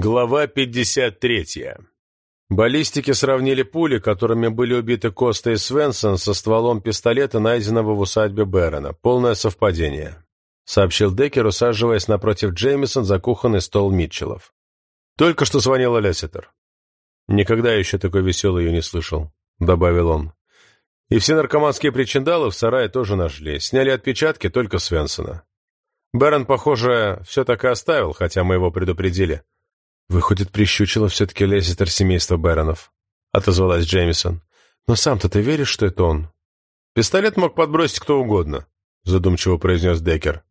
Глава 53. Баллистики сравнили пули, которыми были убиты Коста и Свенсон, со стволом пистолета, найденного в усадьбе Бэрона. Полное совпадение, сообщил Деккер, усаживаясь напротив Джеймисон за кухонный стол Митчеллов. Только что звонила Лесситер. Никогда еще такой веселый ее не слышал, добавил он. И все наркоманские причиндалы в сарае тоже нашли. Сняли отпечатки только Свенсона. Бэрон, похоже, все так и оставил, хотя мы его предупредили. «Выходит, прищучило все-таки Леситер семейства Бэронов», — отозвалась Джеймисон. «Но сам-то ты веришь, что это он?» «Пистолет мог подбросить кто угодно», — задумчиво произнес Деккер.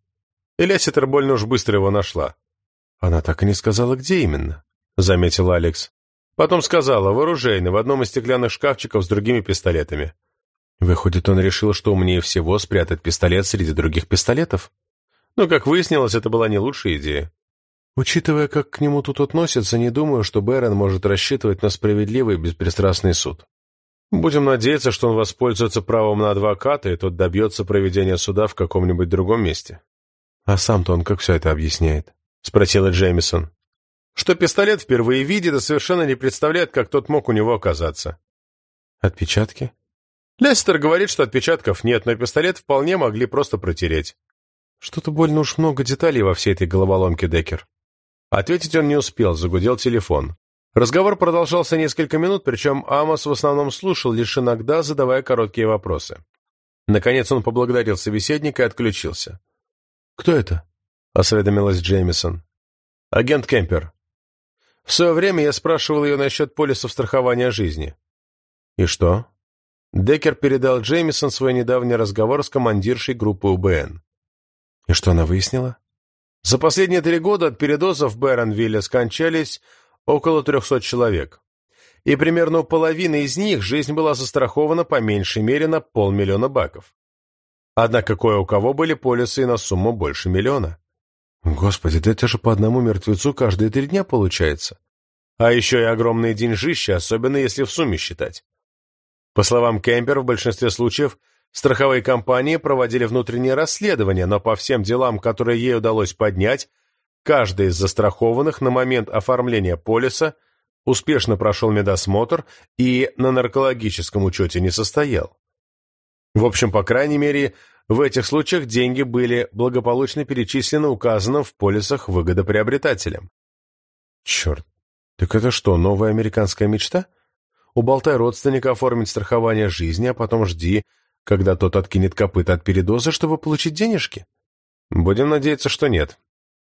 «И Леситер больно уж быстро его нашла». «Она так и не сказала, где именно», — заметил Алекс. Потом сказала, в оружейной, в одном из стеклянных шкафчиков с другими пистолетами. Выходит, он решил, что умнее всего спрятать пистолет среди других пистолетов? Но, как выяснилось, это была не лучшая идея. Учитывая, как к нему тут относятся, не думаю, что Бэрон может рассчитывать на справедливый беспристрастный суд. Будем надеяться, что он воспользуется правом на адвоката, и тот добьется проведения суда в каком-нибудь другом месте. А сам-то он как все это объясняет? Спросила Джеймисон. Что пистолет впервые видит и совершенно не представляет, как тот мог у него оказаться. Отпечатки? Лестер говорит, что отпечатков нет, но пистолет вполне могли просто протереть. Что-то больно уж много деталей во всей этой головоломке, Деккер. Ответить он не успел, загудел телефон. Разговор продолжался несколько минут, причем Амос в основном слушал, лишь иногда задавая короткие вопросы. Наконец он поблагодарил собеседника и отключился. «Кто это?» — осведомилась Джеймисон. «Агент Кемпер. В свое время я спрашивал ее насчет полисов страхования жизни». «И что?» Деккер передал Джеймисон свой недавний разговор с командиршей группы УБН. «И что она выяснила?» За последние три года от передозов в Бэронвилле скончались около 300 человек. И примерно у половины из них жизнь была застрахована по меньшей мере на полмиллиона баков. Однако кое у кого были полисы на сумму больше миллиона. Господи, да это же по одному мертвецу каждые три дня получается. А еще и огромные деньжища, особенно если в сумме считать. По словам Кемпер, в большинстве случаев Страховые компании проводили внутреннее расследование, но по всем делам, которые ей удалось поднять, каждый из застрахованных на момент оформления полиса успешно прошел медосмотр и на наркологическом учете не состоял. В общем, по крайней мере, в этих случаях деньги были благополучно перечислены указанным в полисах выгодоприобретателям. Черт, так это что, новая американская мечта? Уболтай родственника оформить страхование жизни, а потом жди, когда тот откинет копыта от передоза, чтобы получить денежки? Будем надеяться, что нет.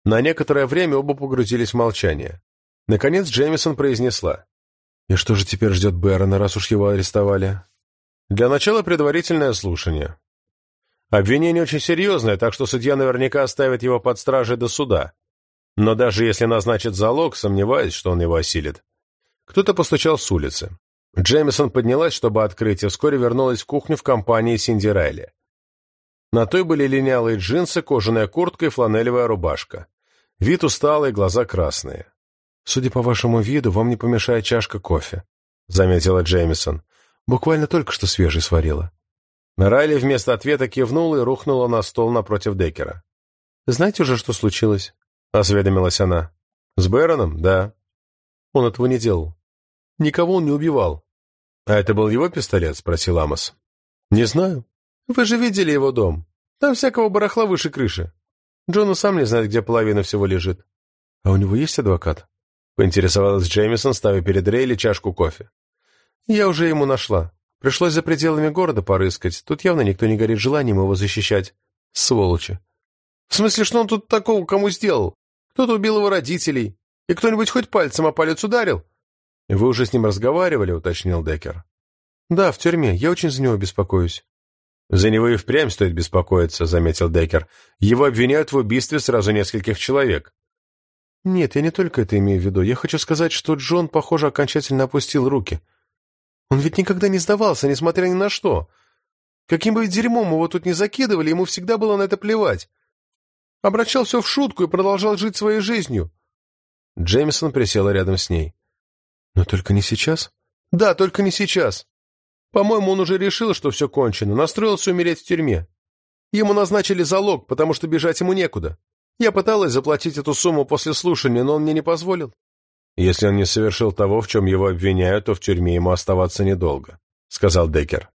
На некоторое время оба погрузились в молчание. Наконец Джеймисон произнесла. «И что же теперь ждет Бэрона, раз уж его арестовали?» «Для начала предварительное слушание. Обвинение очень серьезное, так что судья наверняка оставит его под стражей до суда. Но даже если назначит залог, сомневаюсь, что он его осилит. Кто-то постучал с улицы. Джеймисон поднялась, чтобы открыть, и вскоре вернулась в кухню в компании Синди Райли. На той были линялые джинсы, кожаная куртка и фланелевая рубашка. Вид усталый, глаза красные. «Судя по вашему виду, вам не помешает чашка кофе», — заметила Джеймисон. «Буквально только что свежий сварила». Райли вместо ответа кивнула и рухнула на стол напротив Деккера. «Знаете уже, что случилось?» — осведомилась она. «С Бэроном? Да». «Он этого не делал. Никого он не убивал. «А это был его пистолет?» — спросил Амос. «Не знаю. Вы же видели его дом. Там всякого барахла выше крыши. Джону сам не знает, где половина всего лежит». «А у него есть адвокат?» — поинтересовалась Джеймисон, ставя перед Рейли чашку кофе. «Я уже ему нашла. Пришлось за пределами города порыскать. Тут явно никто не горит желанием его защищать. Сволочи». «В смысле, что он тут такого кому сделал? Кто-то убил его родителей. И кто-нибудь хоть пальцем о палец ударил?» «Вы уже с ним разговаривали?» — уточнил Деккер. «Да, в тюрьме. Я очень за него беспокоюсь». «За него и впрямь стоит беспокоиться», — заметил Деккер. «Его обвиняют в убийстве сразу нескольких человек». «Нет, я не только это имею в виду. Я хочу сказать, что Джон, похоже, окончательно опустил руки. Он ведь никогда не сдавался, несмотря ни на что. Каким бы дерьмом его тут не закидывали, ему всегда было на это плевать. Обращал все в шутку и продолжал жить своей жизнью». Джеймисон присела рядом с ней. Но только не сейчас? Да, только не сейчас. По-моему, он уже решил, что все кончено, настроился умереть в тюрьме. Ему назначили залог, потому что бежать ему некуда. Я пыталась заплатить эту сумму после слушания, но он мне не позволил. Если он не совершил того, в чем его обвиняют, то в тюрьме ему оставаться недолго», — сказал Деккер.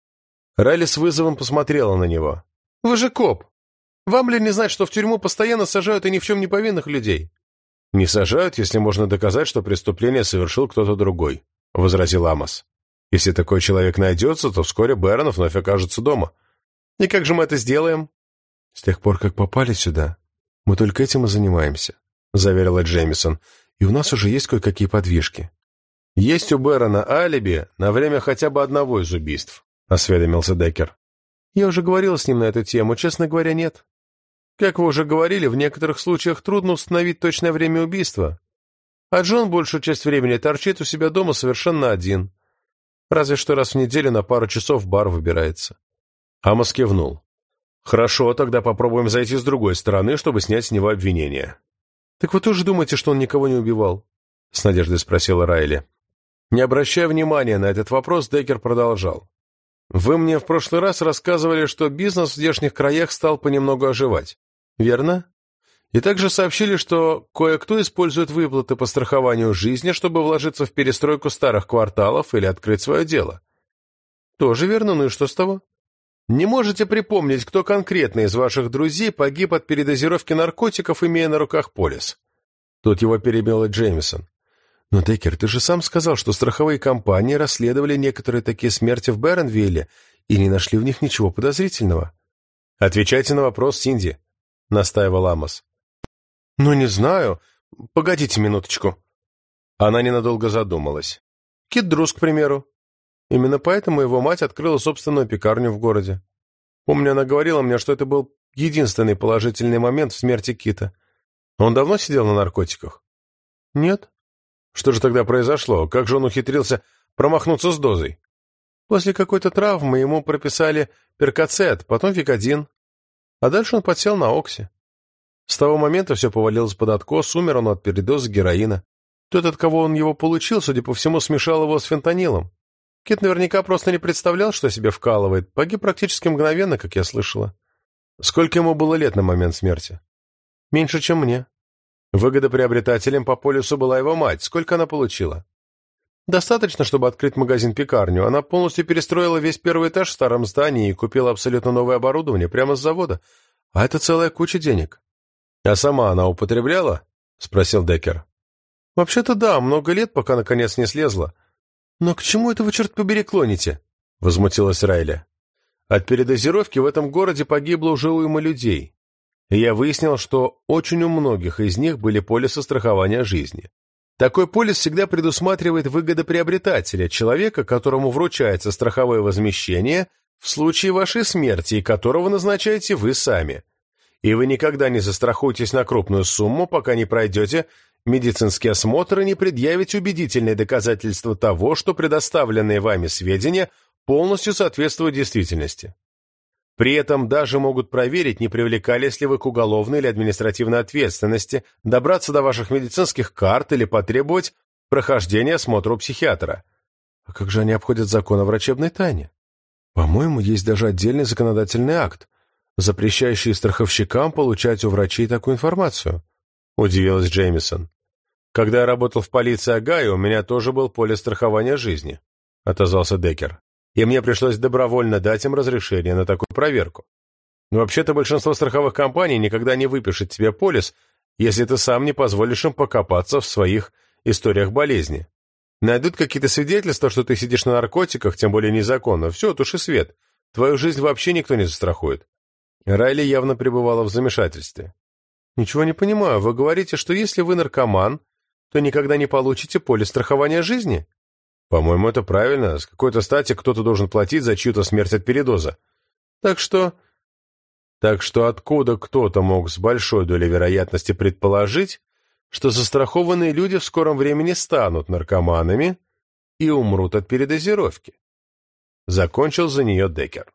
Райли с вызовом посмотрела на него. «Вы же коп. Вам ли не знать, что в тюрьму постоянно сажают и ни в чем не повинных людей?» «Не сажают, если можно доказать, что преступление совершил кто-то другой», — возразил Амос. «Если такой человек найдется, то вскоре Бэронов вновь окажется дома». «И как же мы это сделаем?» «С тех пор, как попали сюда, мы только этим и занимаемся», — заверила Джеймисон. «И у нас уже есть кое-какие подвижки». «Есть у Бэрона алиби на время хотя бы одного из убийств», — осведомился Деккер. «Я уже говорил с ним на эту тему. Честно говоря, нет. Как вы уже говорили, в некоторых случаях трудно установить точное время убийства. А Джон большую часть времени торчит у себя дома совершенно один. Разве что раз в неделю на пару часов в бар выбирается». Амос кивнул. «Хорошо, тогда попробуем зайти с другой стороны, чтобы снять с него обвинение». «Так вы тоже думаете, что он никого не убивал?» — с надеждой спросила Райли. Не обращая внимания на этот вопрос, Деккер продолжал. «Вы мне в прошлый раз рассказывали, что бизнес в здешних краях стал понемногу оживать. Верно? И также сообщили, что кое-кто использует выплаты по страхованию жизни, чтобы вложиться в перестройку старых кварталов или открыть свое дело. Тоже верно, ну и что с того? Не можете припомнить, кто конкретно из ваших друзей погиб от передозировки наркотиков, имея на руках полис? Тут его перебила Джеймисон. Но, Деккер, ты же сам сказал, что страховые компании расследовали некоторые такие смерти в Бернвилле и не нашли в них ничего подозрительного. Отвечайте на вопрос, Синди, — настаивал Амос. Ну, не знаю. Погодите минуточку. Она ненадолго задумалась. Кит Друз, к примеру. Именно поэтому его мать открыла собственную пекарню в городе. Помню, она говорила мне, что это был единственный положительный момент в смерти Кита. Он давно сидел на наркотиках? Нет. Что же тогда произошло? Как же он ухитрился промахнуться с дозой? После какой-то травмы ему прописали перкацет, потом викодин. А дальше он подсел на окси. С того момента все повалилось под откос, умер он от передоза героина. Тот, от кого он его получил, судя по всему, смешал его с фентанилом. Кит наверняка просто не представлял, что себе вкалывает. Погиб практически мгновенно, как я слышала. Сколько ему было лет на момент смерти? Меньше, чем мне. Выгодоприобретателем по полюсу была его мать. Сколько она получила? Достаточно, чтобы открыть магазин-пекарню. Она полностью перестроила весь первый этаж в старом здании и купила абсолютно новое оборудование прямо с завода. А это целая куча денег. А сама она употребляла? Спросил Деккер. Вообще-то да, много лет, пока наконец не слезла. «Но к чему это вы, черт побери, клоните?» — возмутилась Райля. «От передозировки в этом городе погибло уже уйма людей, я выяснил, что очень у многих из них были полисы страхования жизни. Такой полис всегда предусматривает выгодоприобретателя, человека, которому вручается страховое возмещение в случае вашей смерти, и которого назначаете вы сами. И вы никогда не застрахуетесь на крупную сумму, пока не пройдете медицинский осмотр и не предъявить убедительные доказательства того, что предоставленные вами сведения полностью соответствуют действительности. При этом даже могут проверить, не привлекались ли вы к уголовной или административной ответственности, добраться до ваших медицинских карт или потребовать прохождения осмотра у психиатра. А как же они обходят закон о врачебной тайне? По-моему, есть даже отдельный законодательный акт, запрещающий страховщикам получать у врачей такую информацию. — удивилась Джеймисон. «Когда я работал в полиции Агая, у меня тоже был полис страхования жизни», — отозвался Деккер. «И мне пришлось добровольно дать им разрешение на такую проверку. Но вообще-то большинство страховых компаний никогда не выпишет тебе полис, если ты сам не позволишь им покопаться в своих историях болезни. Найдут какие-то свидетельства, что ты сидишь на наркотиках, тем более незаконно. Все, туши свет. Твою жизнь вообще никто не застрахует». Райли явно пребывала в замешательстве. «Ничего не понимаю. Вы говорите, что если вы наркоман, то никогда не получите полис страхования жизни?» «По-моему, это правильно. С какой-то стати кто-то должен платить за чью-то смерть от передоза. Так что...» «Так что откуда кто-то мог с большой долей вероятности предположить, что застрахованные люди в скором времени станут наркоманами и умрут от передозировки?» Закончил за нее Деккер.